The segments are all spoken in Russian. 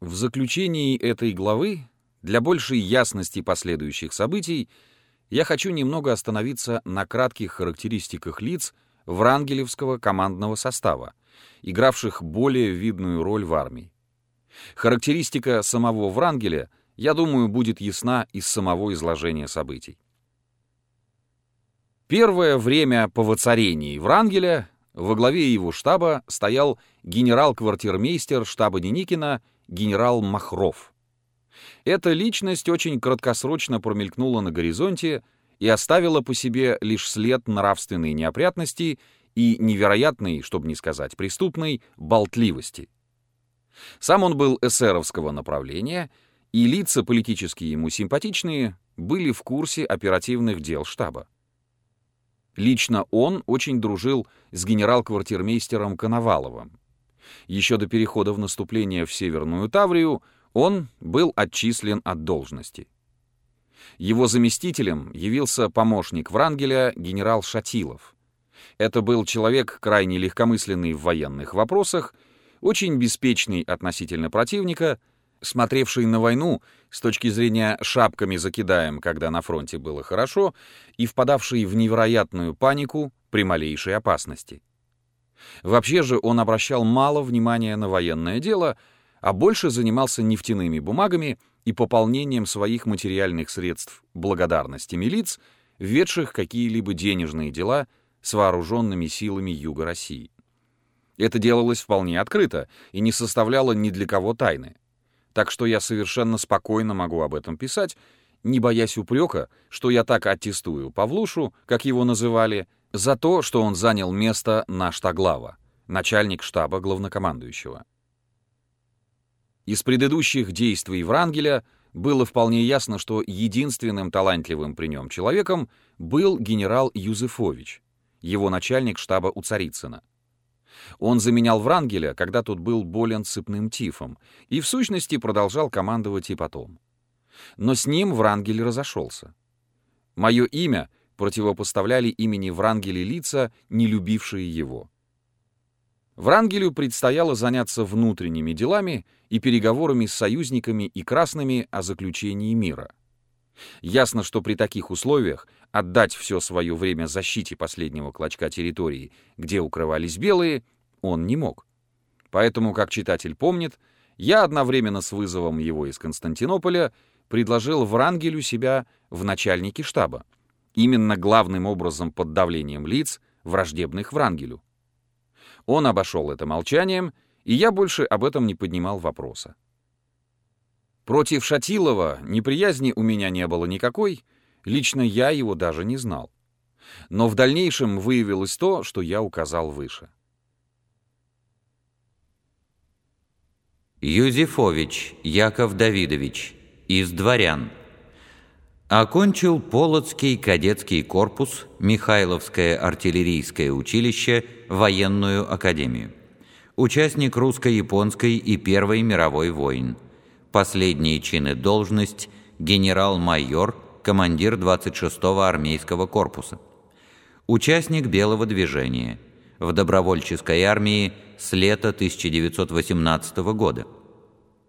В заключении этой главы, для большей ясности последующих событий, я хочу немного остановиться на кратких характеристиках лиц врангелевского командного состава, игравших более видную роль в армии. Характеристика самого Врангеля, я думаю, будет ясна из самого изложения событий. Первое время по воцарении Врангеля во главе его штаба стоял генерал-квартирмейстер штаба Деникина генерал Махров. Эта личность очень краткосрочно промелькнула на горизонте и оставила по себе лишь след нравственной неопрятности и невероятной, чтобы не сказать преступной, болтливости. Сам он был эсеровского направления, и лица политические ему симпатичные были в курсе оперативных дел штаба. Лично он очень дружил с генерал-квартирмейстером Коноваловым. Еще до перехода в наступление в Северную Таврию он был отчислен от должности. Его заместителем явился помощник Врангеля генерал Шатилов. Это был человек крайне легкомысленный в военных вопросах, очень беспечный относительно противника, смотревший на войну с точки зрения «шапками закидаем, когда на фронте было хорошо», и впадавший в невероятную панику при малейшей опасности. Вообще же он обращал мало внимания на военное дело, а больше занимался нефтяными бумагами и пополнением своих материальных средств благодарностями лиц, ведших какие-либо денежные дела с вооруженными силами Юга России. Это делалось вполне открыто и не составляло ни для кого тайны. Так что я совершенно спокойно могу об этом писать, не боясь упрека, что я так аттестую Павлушу, как его называли, за то, что он занял место наштаглава, начальник штаба главнокомандующего. Из предыдущих действий Врангеля было вполне ясно, что единственным талантливым при нем человеком был генерал Юзефович, его начальник штаба у Царицына. Он заменял Врангеля, когда тот был болен сыпным тифом, и в сущности продолжал командовать и потом. Но с ним Врангель разошелся. Мое имя противопоставляли имени Врангеля лица, не любившие его. Врангелю предстояло заняться внутренними делами и переговорами с союзниками и красными о заключении мира. Ясно, что при таких условиях отдать все свое время защите последнего клочка территории, где укрывались белые, он не мог. Поэтому, как читатель помнит, я одновременно с вызовом его из Константинополя предложил Врангелю себя в начальнике штаба, именно главным образом под давлением лиц, враждебных Врангелю. Он обошел это молчанием, и я больше об этом не поднимал вопроса. Против Шатилова неприязни у меня не было никакой, лично я его даже не знал. Но в дальнейшем выявилось то, что я указал выше. Юзефович Яков Давидович, из дворян. Окончил Полоцкий кадетский корпус, Михайловское артиллерийское училище, военную академию. Участник русско-японской и Первой мировой войн. Последние чины должность генерал-майор, командир 26-го армейского корпуса. Участник Белого движения. В добровольческой армии с лета 1918 года.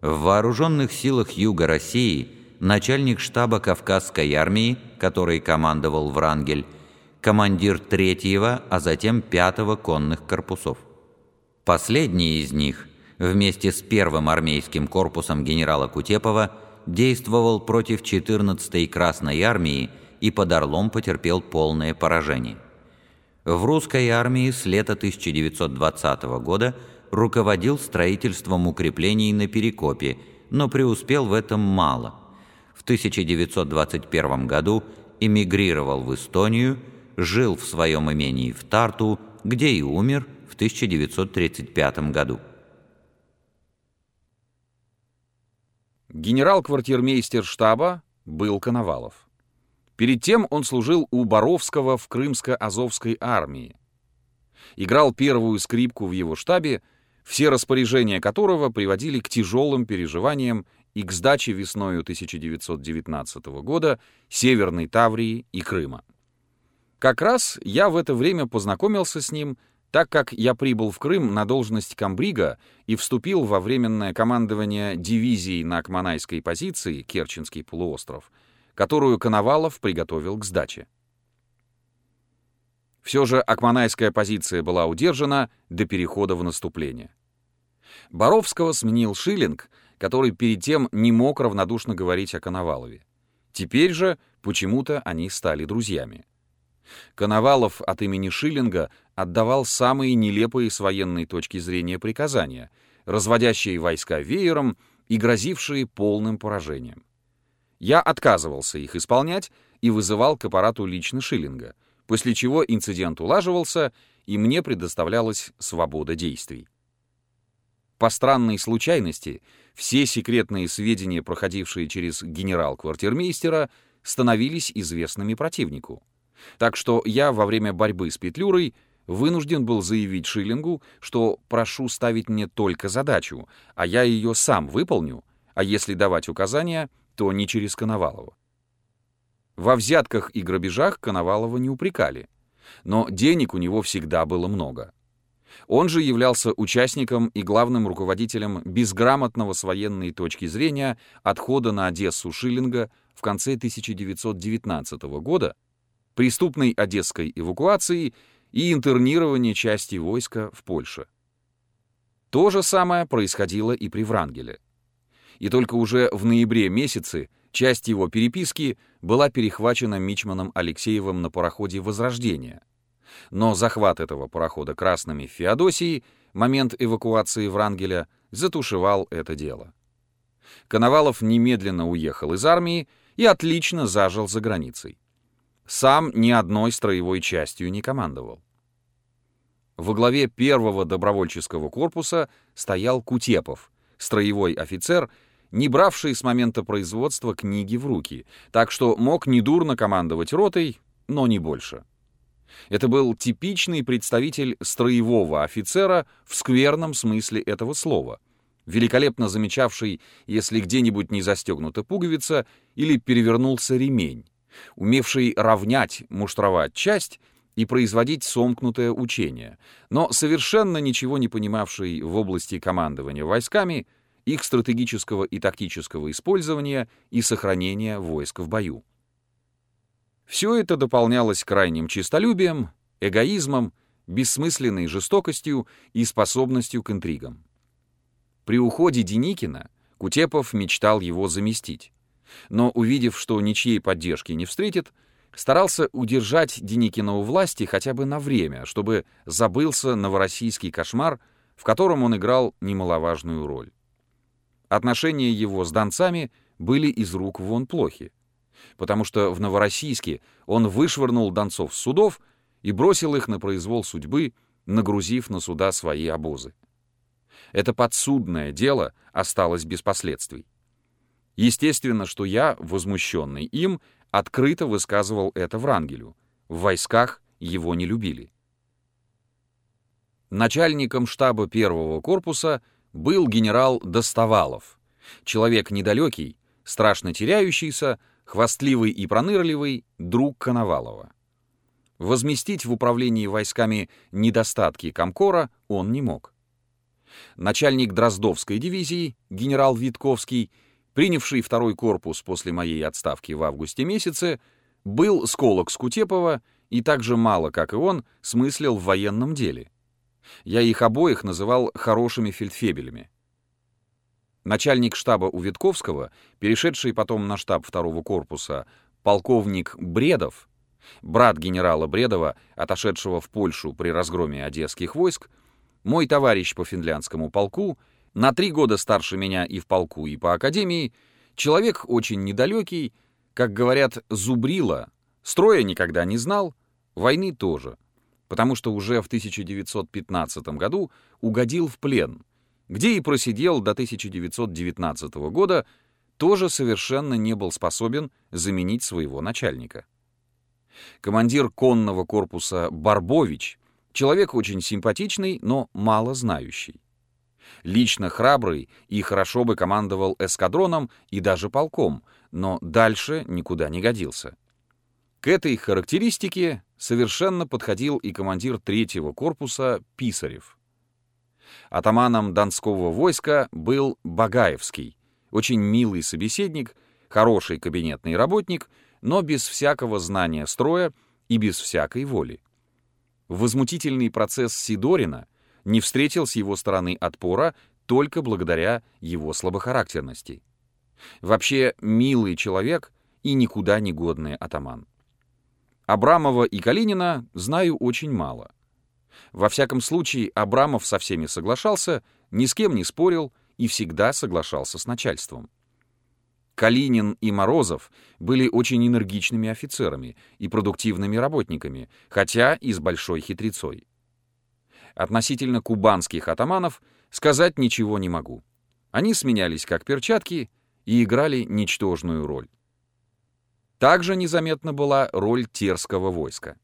В вооруженных силах Юга России начальник штаба Кавказской армии, который командовал Врангель, командир третьего, а затем пятого конных корпусов. Последний из них вместе с первым армейским корпусом генерала Кутепова действовал против 14-й Красной армии и под Орлом потерпел полное поражение. В русской армии с лета 1920 года руководил строительством укреплений на Перекопе, но преуспел в этом мало. В 1921 году эмигрировал в Эстонию, жил в своем имении в Тарту, где и умер в 1935 году. Генерал-квартирмейстер штаба был Коновалов. Перед тем он служил у Боровского в Крымско-Азовской армии. Играл первую скрипку в его штабе, все распоряжения которого приводили к тяжелым переживаниям и к сдаче весною 1919 года Северной Таврии и Крыма. Как раз я в это время познакомился с ним Так как я прибыл в Крым на должность комбрига и вступил во временное командование дивизией на Акманайской позиции, Керченский полуостров, которую Коновалов приготовил к сдаче. Все же Акманайская позиция была удержана до перехода в наступление. Боровского сменил Шиллинг, который перед тем не мог равнодушно говорить о Коновалове. Теперь же почему-то они стали друзьями. Коновалов от имени Шиллинга отдавал самые нелепые с военной точки зрения приказания, разводящие войска веером и грозившие полным поражением. Я отказывался их исполнять и вызывал к аппарату лично Шиллинга, после чего инцидент улаживался, и мне предоставлялась свобода действий. По странной случайности, все секретные сведения, проходившие через генерал-квартирмейстера, становились известными противнику. Так что я во время борьбы с Петлюрой вынужден был заявить Шиллингу, что прошу ставить мне только задачу, а я ее сам выполню, а если давать указания, то не через Коновалова. Во взятках и грабежах Коновалова не упрекали, но денег у него всегда было много. Он же являлся участником и главным руководителем безграмотного с военной точки зрения отхода на Одессу Шиллинга в конце 1919 года, преступной одесской эвакуации и интернирования части войска в Польше. То же самое происходило и при Врангеле. И только уже в ноябре месяце часть его переписки была перехвачена Мичманом Алексеевым на пароходе «Возрождение». Но захват этого парохода красными в Феодосии, момент эвакуации Врангеля, затушевал это дело. Коновалов немедленно уехал из армии и отлично зажил за границей сам ни одной строевой частью не командовал. Во главе первого добровольческого корпуса стоял Кутепов, строевой офицер, не бравший с момента производства книги в руки, так что мог недурно командовать ротой, но не больше. Это был типичный представитель строевого офицера в скверном смысле этого слова, великолепно замечавший, если где-нибудь не застегнута пуговица или перевернулся ремень, умевший равнять, муштровать часть и производить сомкнутое учение, но совершенно ничего не понимавший в области командования войсками, их стратегического и тактического использования и сохранения войск в бою. Все это дополнялось крайним честолюбием, эгоизмом, бессмысленной жестокостью и способностью к интригам. При уходе Деникина Кутепов мечтал его заместить но, увидев, что ничьей поддержки не встретит, старался удержать Деникина у власти хотя бы на время, чтобы забылся новороссийский кошмар, в котором он играл немаловажную роль. Отношения его с донцами были из рук вон плохи, потому что в Новороссийске он вышвырнул донцов с судов и бросил их на произвол судьбы, нагрузив на суда свои обозы. Это подсудное дело осталось без последствий. Естественно, что я, возмущенный им, открыто высказывал это Врангелю. В войсках его не любили. Начальником штаба первого корпуса был генерал Достовалов, человек недалекий, страшно теряющийся, хвастливый и пронырливый, друг Коновалова. Возместить в управлении войсками недостатки Комкора он не мог. Начальник Дроздовской дивизии, генерал Витковский, принявший второй корпус после моей отставки в августе месяце, был сколок Скутепова и так же мало, как и он, смыслил в военном деле. Я их обоих называл хорошими фельдфебелями. Начальник штаба у Витковского, перешедший потом на штаб второго корпуса, полковник Бредов, брат генерала Бредова, отошедшего в Польшу при разгроме одесских войск, мой товарищ по финляндскому полку — на три года старше меня и в полку, и по академии, человек очень недалекий, как говорят, зубрила, строя никогда не знал, войны тоже, потому что уже в 1915 году угодил в плен, где и просидел до 1919 года, тоже совершенно не был способен заменить своего начальника. Командир конного корпуса Барбович, человек очень симпатичный, но мало знающий лично храбрый и хорошо бы командовал эскадроном и даже полком, но дальше никуда не годился. К этой характеристике совершенно подходил и командир третьего корпуса Писарев. Атаманом Донского войска был Багаевский, очень милый собеседник, хороший кабинетный работник, но без всякого знания строя и без всякой воли. Возмутительный процесс Сидорина не встретил с его стороны отпора только благодаря его слабохарактерности. Вообще, милый человек и никуда не годный атаман. Абрамова и Калинина знаю очень мало. Во всяком случае, Абрамов со всеми соглашался, ни с кем не спорил и всегда соглашался с начальством. Калинин и Морозов были очень энергичными офицерами и продуктивными работниками, хотя и с большой хитрецой. Относительно кубанских атаманов сказать ничего не могу. Они сменялись как перчатки и играли ничтожную роль. Также незаметна была роль терского войска.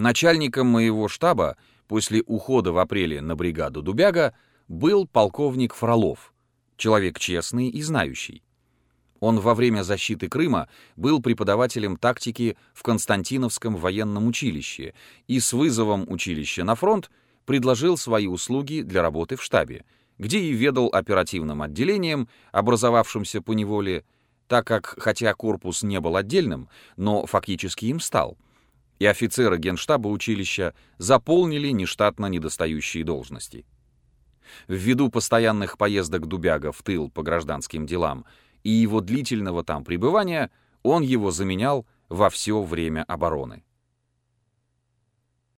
Начальником моего штаба после ухода в апреле на бригаду Дубяга был полковник Фролов, человек честный и знающий. Он во время защиты Крыма был преподавателем тактики в Константиновском военном училище и с вызовом училища на фронт предложил свои услуги для работы в штабе, где и ведал оперативным отделением, образовавшимся по неволе, так как, хотя корпус не был отдельным, но фактически им стал, и офицеры генштаба училища заполнили нештатно недостающие должности. Ввиду постоянных поездок Дубяга в тыл по гражданским делам и его длительного там пребывания, он его заменял во все время обороны.